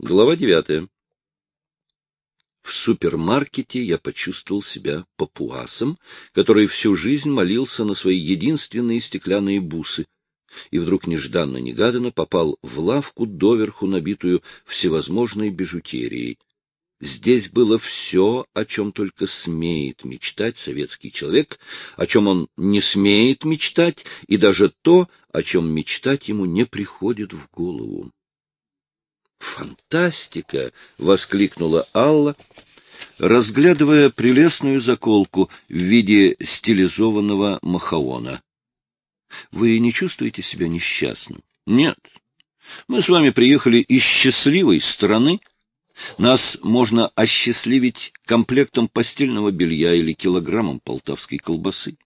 Глава девятая. В супермаркете я почувствовал себя папуасом, который всю жизнь молился на свои единственные стеклянные бусы, и вдруг нежданно-негаданно попал в лавку, доверху набитую всевозможной бижутерией. Здесь было все, о чем только смеет мечтать советский человек, о чем он не смеет мечтать, и даже то, о чем мечтать ему не приходит в голову. «Фантастика!» — воскликнула Алла, разглядывая прелестную заколку в виде стилизованного махаона. «Вы не чувствуете себя несчастным?» «Нет. Мы с вами приехали из счастливой страны. Нас можно осчастливить комплектом постельного белья или килограммом полтавской колбасы.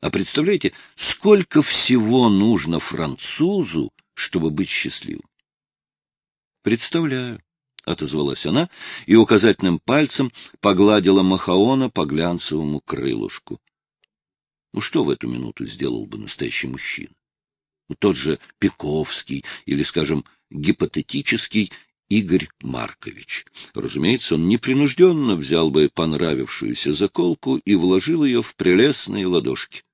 А представляете, сколько всего нужно французу, чтобы быть счастливым? Представляю, — отозвалась она и указательным пальцем погладила Махаона по глянцевому крылышку. Ну что в эту минуту сделал бы настоящий мужчина? Ну, тот же Пиковский или, скажем, гипотетический Игорь Маркович. Разумеется, он непринужденно взял бы понравившуюся заколку и вложил ее в прелестные ладошки.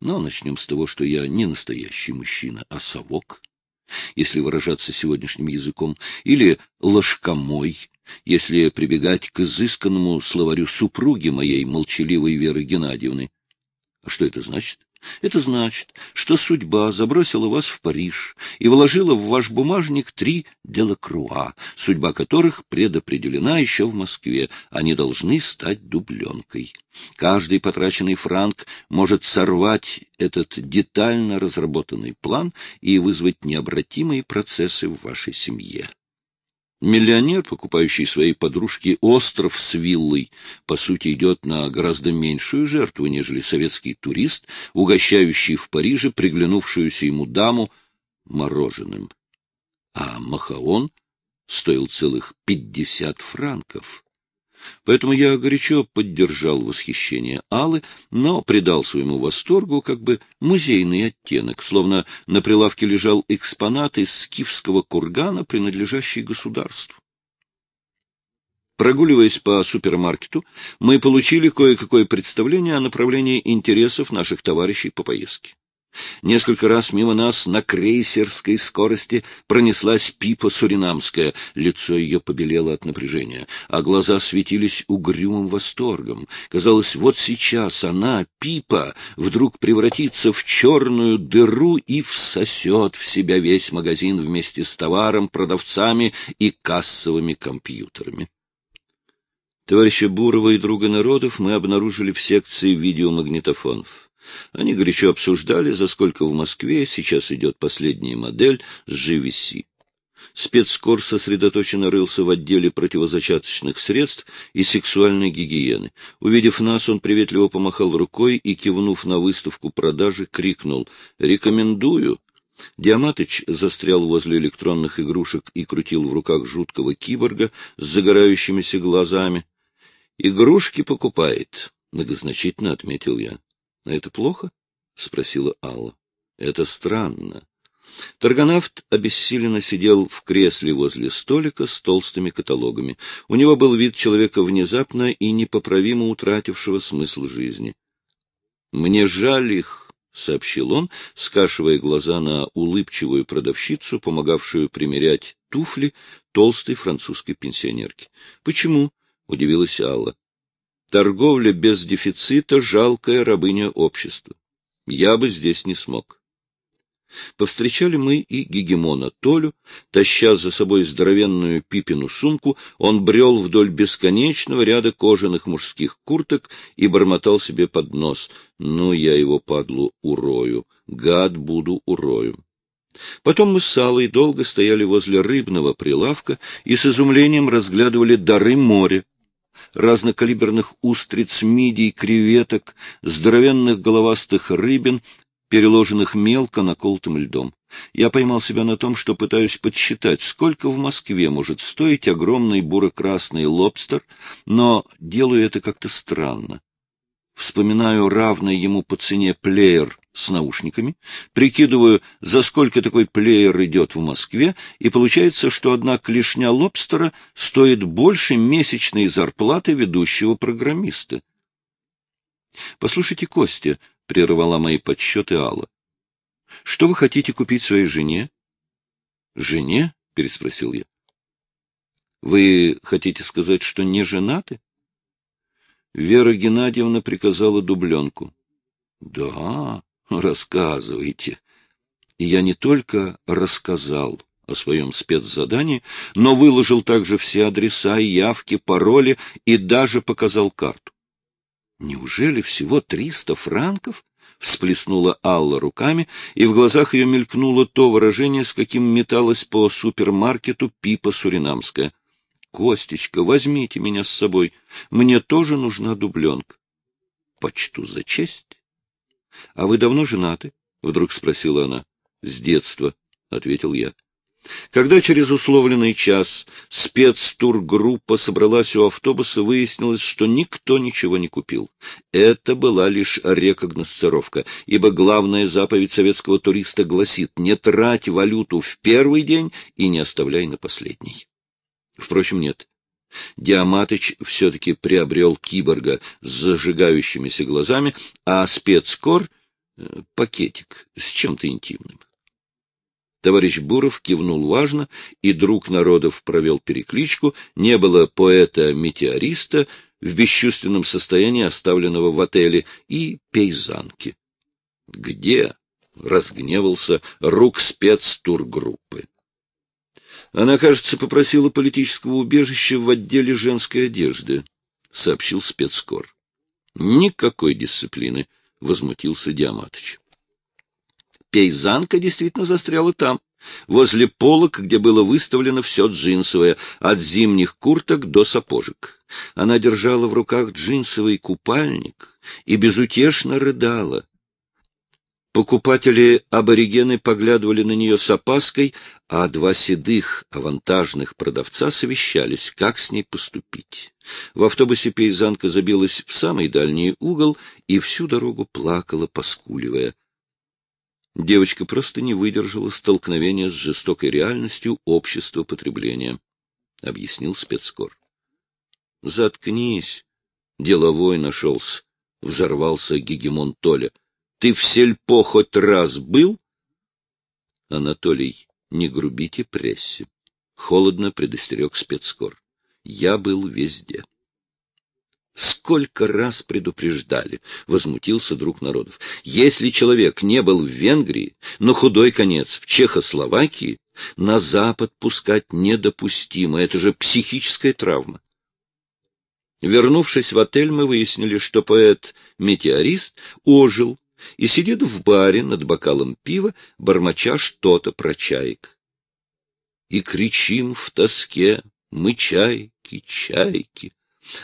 Но начнем с того, что я не настоящий мужчина, а совок если выражаться сегодняшним языком, или ложкомой, если прибегать к изысканному словарю супруги моей молчаливой Веры Геннадьевны. А что это значит? Это значит, что судьба забросила вас в Париж и вложила в ваш бумажник три делакруа, судьба которых предопределена еще в Москве. Они должны стать дубленкой. Каждый потраченный франк может сорвать этот детально разработанный план и вызвать необратимые процессы в вашей семье. Миллионер, покупающий своей подружке остров с виллой, по сути, идет на гораздо меньшую жертву, нежели советский турист, угощающий в Париже приглянувшуюся ему даму мороженым. А Махаон стоил целых пятьдесят франков. Поэтому я горячо поддержал восхищение Аллы, но придал своему восторгу как бы музейный оттенок, словно на прилавке лежал экспонат из скифского кургана, принадлежащий государству. Прогуливаясь по супермаркету, мы получили кое-какое представление о направлении интересов наших товарищей по поездке. Несколько раз мимо нас на крейсерской скорости пронеслась Пипа Суринамская. Лицо ее побелело от напряжения, а глаза светились угрюмым восторгом. Казалось, вот сейчас она, Пипа, вдруг превратится в черную дыру и всосет в себя весь магазин вместе с товаром, продавцами и кассовыми компьютерами. Товарища Бурова и друга народов мы обнаружили в секции видеомагнитофонов. Они горячо обсуждали, за сколько в Москве сейчас идет последняя модель с GVC. Спецкор сосредоточенно рылся в отделе противозачаточных средств и сексуальной гигиены. Увидев нас, он приветливо помахал рукой и, кивнув на выставку продажи, крикнул «Рекомендую!». Диаматыч застрял возле электронных игрушек и крутил в руках жуткого киборга с загорающимися глазами. «Игрушки покупает», — многозначительно отметил я. — Это плохо? — спросила Алла. — Это странно. Торгонавт обессиленно сидел в кресле возле столика с толстыми каталогами. У него был вид человека внезапно и непоправимо утратившего смысл жизни. — Мне жаль их, — сообщил он, скашивая глаза на улыбчивую продавщицу, помогавшую примерять туфли толстой французской пенсионерки. — Почему? — удивилась Алла. Торговля без дефицита — жалкая рабыня общества. Я бы здесь не смог. Повстречали мы и гегемона Толю. Таща за собой здоровенную пипину сумку, он брел вдоль бесконечного ряда кожаных мужских курток и бормотал себе под нос. Ну, я его, падлу, урою. Гад буду урою. Потом мы с Аллой долго стояли возле рыбного прилавка и с изумлением разглядывали дары моря разнокалиберных устриц, мидий, креветок, здоровенных головастых рыбин, переложенных мелко наколотым льдом. Я поймал себя на том, что пытаюсь подсчитать, сколько в Москве может стоить огромный буро-красный лобстер, но делаю это как-то странно. Вспоминаю равный ему по цене плеер с наушниками, прикидываю, за сколько такой плеер идет в Москве, и получается, что одна клешня лобстера стоит больше месячной зарплаты ведущего программиста. — Послушайте, Костя, — прервала мои подсчеты Алла, — что вы хотите купить своей жене? — Жене? — переспросил я. — Вы хотите сказать, что не женаты? Вера Геннадьевна приказала дубленку. — Да, рассказывайте. Я не только рассказал о своем спецзадании, но выложил также все адреса, явки, пароли и даже показал карту. Неужели всего триста франков? Всплеснула Алла руками, и в глазах ее мелькнуло то выражение, с каким металась по супермаркету Пипа Суринамская. — Костечка, возьмите меня с собой. Мне тоже нужна дубленка. — Почту за честь. — А вы давно женаты? — вдруг спросила она. — С детства, — ответил я. Когда через условленный час спецтургруппа собралась у автобуса, выяснилось, что никто ничего не купил. Это была лишь рекогносцировка, ибо главная заповедь советского туриста гласит «не трать валюту в первый день и не оставляй на последний». Впрочем, нет. Диаматыч все-таки приобрел киборга с зажигающимися глазами, а спецкор э, — пакетик с чем-то интимным. Товарищ Буров кивнул важно, и друг народов провел перекличку. Не было поэта-метеориста в бесчувственном состоянии, оставленного в отеле, и пейзанки. Где? — разгневался рук спецтургруппы. Она, кажется, попросила политического убежища в отделе женской одежды, — сообщил спецкор. — Никакой дисциплины, — возмутился Диаматович. Пейзанка действительно застряла там, возле полок, где было выставлено все джинсовое, от зимних курток до сапожек. Она держала в руках джинсовый купальник и безутешно рыдала. Покупатели-аборигены поглядывали на нее с опаской, а два седых авантажных продавца совещались, как с ней поступить. В автобусе пейзанка забилась в самый дальний угол и всю дорогу плакала, поскуливая. Девочка просто не выдержала столкновения с жестокой реальностью общества потребления, — объяснил спецкор. — Заткнись, деловой нашелся, — взорвался гегемон Толя. — Ты в сельпо хоть раз был? — Анатолий, не грубите прессе, — холодно предостерег спецкор. — Я был везде. — Сколько раз предупреждали, — возмутился друг народов. Если человек не был в Венгрии, но худой конец в Чехословакии, на Запад пускать недопустимо. Это же психическая травма. Вернувшись в отель, мы выяснили, что поэт-метеорист ожил и сидит в баре над бокалом пива, бормоча что-то про чаек. И кричим в тоске мы чайки, чайки.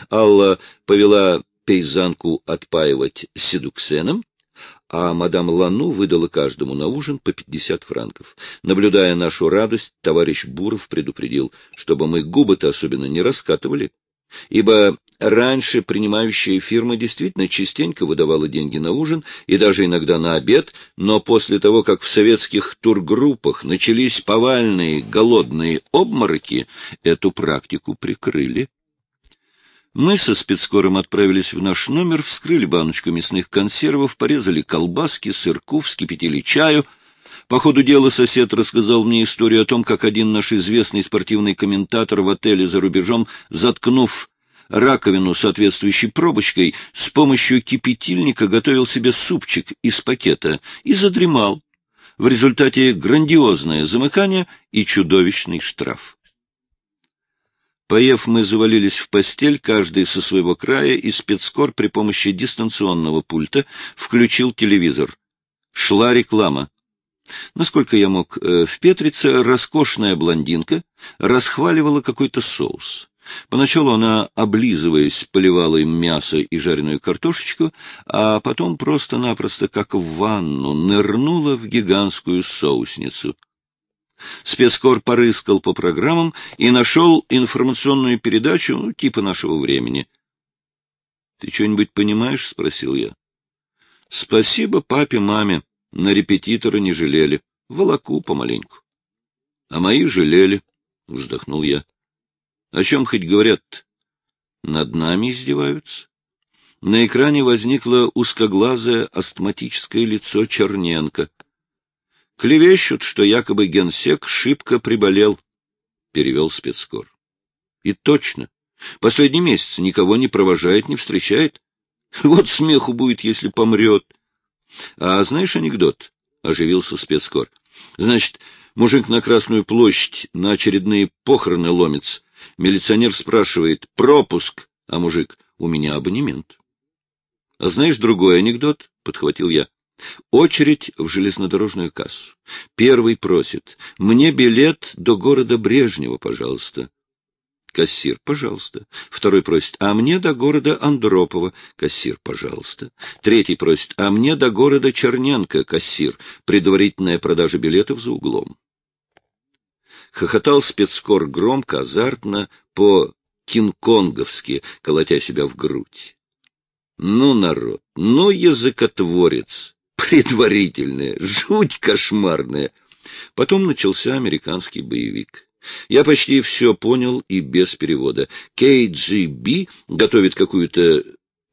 Алла повела пейзанку отпаивать седуксеном, а мадам Лану выдала каждому на ужин по пятьдесят франков. Наблюдая нашу радость, товарищ Буров предупредил, чтобы мы губы-то особенно не раскатывали, ибо раньше принимающая фирма действительно частенько выдавала деньги на ужин и даже иногда на обед, но после того, как в советских тургруппах начались повальные голодные обмороки, эту практику прикрыли. Мы со спецкором отправились в наш номер, вскрыли баночку мясных консервов, порезали колбаски, сырку, вскипятили чаю. По ходу дела сосед рассказал мне историю о том, как один наш известный спортивный комментатор в отеле за рубежом, заткнув раковину соответствующей пробочкой, с помощью кипятильника готовил себе супчик из пакета и задремал. В результате грандиозное замыкание и чудовищный штраф. Поев, мы завалились в постель, каждый со своего края, и спецкор при помощи дистанционного пульта включил телевизор. Шла реклама. Насколько я мог э, впетриться, роскошная блондинка расхваливала какой-то соус. Поначалу она, облизываясь, поливала им мясо и жареную картошечку, а потом просто-напросто, как в ванну, нырнула в гигантскую соусницу. Спецкор порыскал по программам и нашел информационную передачу ну, типа нашего времени. — Ты что-нибудь понимаешь? — спросил я. Спасибо папе, маме. На репетитора не жалели. Волоку помаленьку. А мои жалели, — вздохнул я. О чем хоть говорят -то? Над нами издеваются. На экране возникло узкоглазое астматическое лицо Черненко. Клевещут, что якобы генсек шибко приболел, — перевел спецкор. И точно. Последний месяц никого не провожает, не встречает. Вот смеху будет, если помрет. А знаешь анекдот? — оживился спецкор. Значит, мужик на Красную площадь на очередные похороны ломится. Милиционер спрашивает «пропуск», а мужик «у меня абонемент». — А знаешь другой анекдот? — подхватил я. Очередь в железнодорожную кассу. Первый просит «мне билет до города Брежнева, пожалуйста». Кассир, пожалуйста. Второй просит, а мне до города Андропова. Кассир, пожалуйста. Третий просит, а мне до города Черненко. Кассир. Предварительная продажа билетов за углом. Хохотал спецкор громко, азартно, по-кинг-конговски, колотя себя в грудь. Ну, народ, ну, языкотворец, предварительное, жуть кошмарная. Потом начался американский боевик. Я почти все понял и без перевода. КГБ готовит какую-то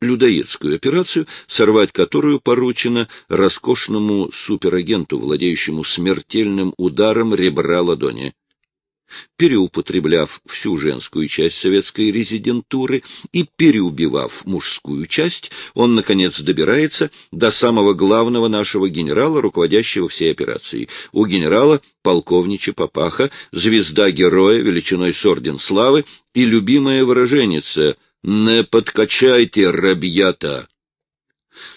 людоедскую операцию, сорвать которую поручено роскошному суперагенту, владеющему смертельным ударом ребра ладони переупотребляв всю женскую часть советской резидентуры и переубивав мужскую часть, он, наконец, добирается до самого главного нашего генерала, руководящего всей операцией. У генерала полковнича Папаха, звезда героя, величиной с орден славы и любимая выраженница «Не подкачайте, рабьята!»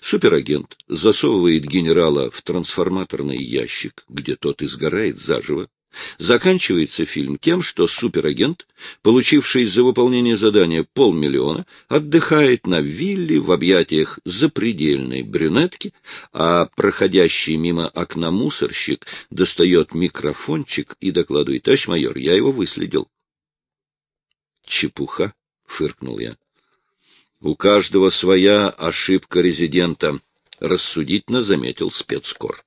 Суперагент засовывает генерала в трансформаторный ящик, где тот изгорает заживо, Заканчивается фильм тем, что суперагент, получивший за выполнение задания полмиллиона, отдыхает на вилле в объятиях запредельной брюнетки, а проходящий мимо окна мусорщик достает микрофончик и докладывает, «Товарищ майор, я его выследил». «Чепуха», — фыркнул я. «У каждого своя ошибка резидента», — рассудительно заметил спецкор.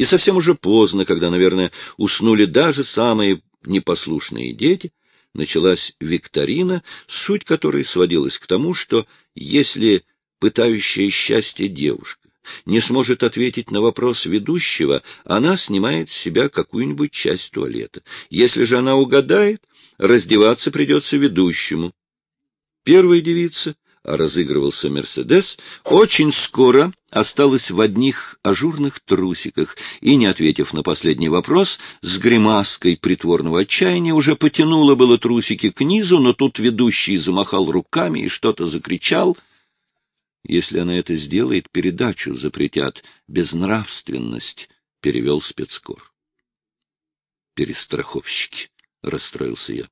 И совсем уже поздно, когда, наверное, уснули даже самые непослушные дети, началась викторина, суть которой сводилась к тому, что если пытающая счастье девушка не сможет ответить на вопрос ведущего, она снимает с себя какую-нибудь часть туалета. Если же она угадает, раздеваться придется ведущему. Первая девица разыгрывался «Мерседес», очень скоро осталась в одних ажурных трусиках и, не ответив на последний вопрос, с гримаской притворного отчаяния уже потянула было трусики к низу, но тут ведущий замахал руками и что-то закричал. «Если она это сделает, передачу запретят. Безнравственность», — перевел спецкор. «Перестраховщики», — расстроился я.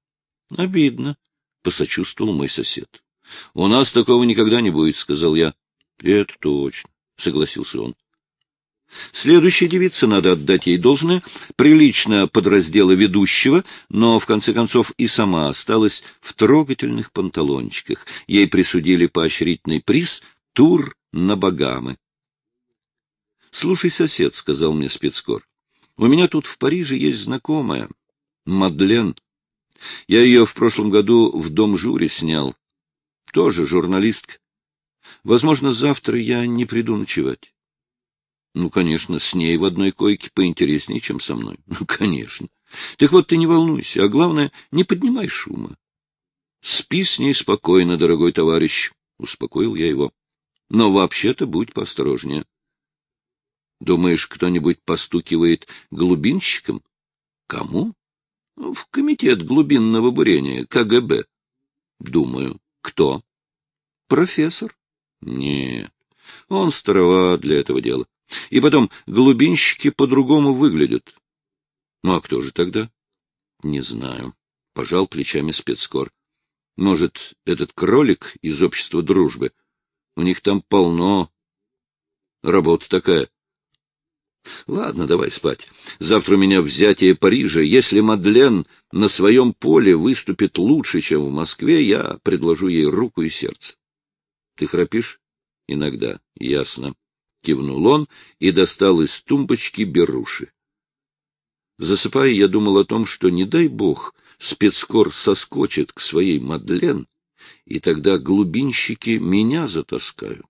«Обидно», — посочувствовал мой сосед. — У нас такого никогда не будет, — сказал я. — Это точно, — согласился он. Следующая девица, надо отдать ей должное, прилично подраздела ведущего, но, в конце концов, и сама осталась в трогательных панталончиках. Ей присудили поощрительный приз — тур на Багамы. — Слушай, сосед, — сказал мне спецкор, — у меня тут в Париже есть знакомая, Мадлен. Я ее в прошлом году в дом Жюри снял. Тоже журналистка. Возможно, завтра я не приду ночевать. Ну, конечно, с ней в одной койке поинтереснее, чем со мной. Ну, конечно. Так вот, ты не волнуйся, а главное, не поднимай шума. Спи с ней спокойно, дорогой товарищ, — успокоил я его. Но вообще-то будь поосторожнее. Думаешь, кто-нибудь постукивает глубинщиком? Кому? В комитет глубинного бурения, КГБ. Думаю. Кто? Профессор. Нет, он староват для этого дела. И потом, глубинщики по-другому выглядят. Ну, а кто же тогда? Не знаю. Пожал плечами спецкор. Может, этот кролик из общества дружбы? У них там полно. Работа такая. Ладно, давай спать. Завтра у меня взятие Парижа. Если Мадлен на своем поле выступит лучше, чем в Москве, я предложу ей руку и сердце. Ты храпишь? Иногда, ясно. Кивнул он и достал из тумбочки беруши. Засыпая, я думал о том, что, не дай бог, спецкор соскочит к своей Мадлен, и тогда глубинщики меня затаскают.